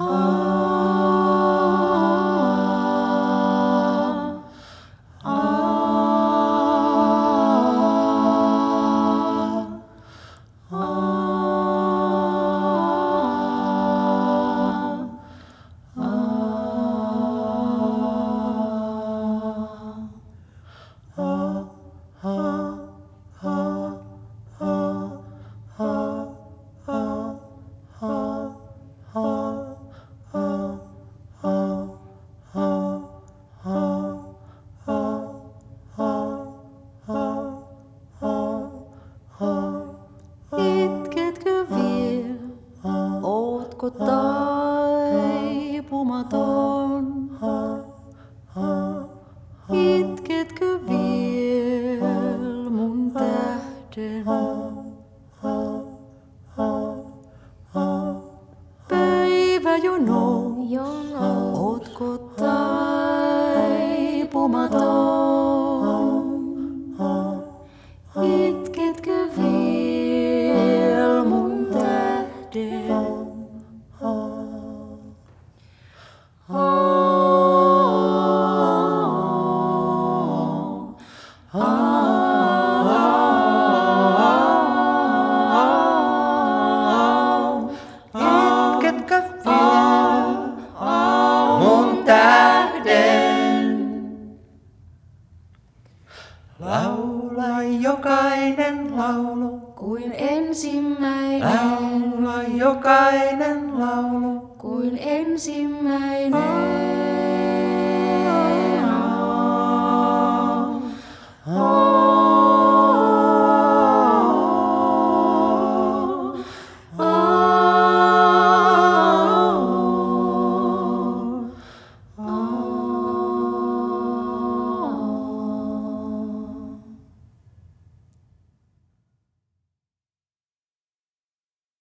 Itketkö ootko taipumaton? Itketkö viel mun tähden? Itketkö vielä mun tähden? Laula jokainen laulu, Kuin ensimmäinen, laula jokainen laulu. kuin ensimmäinen.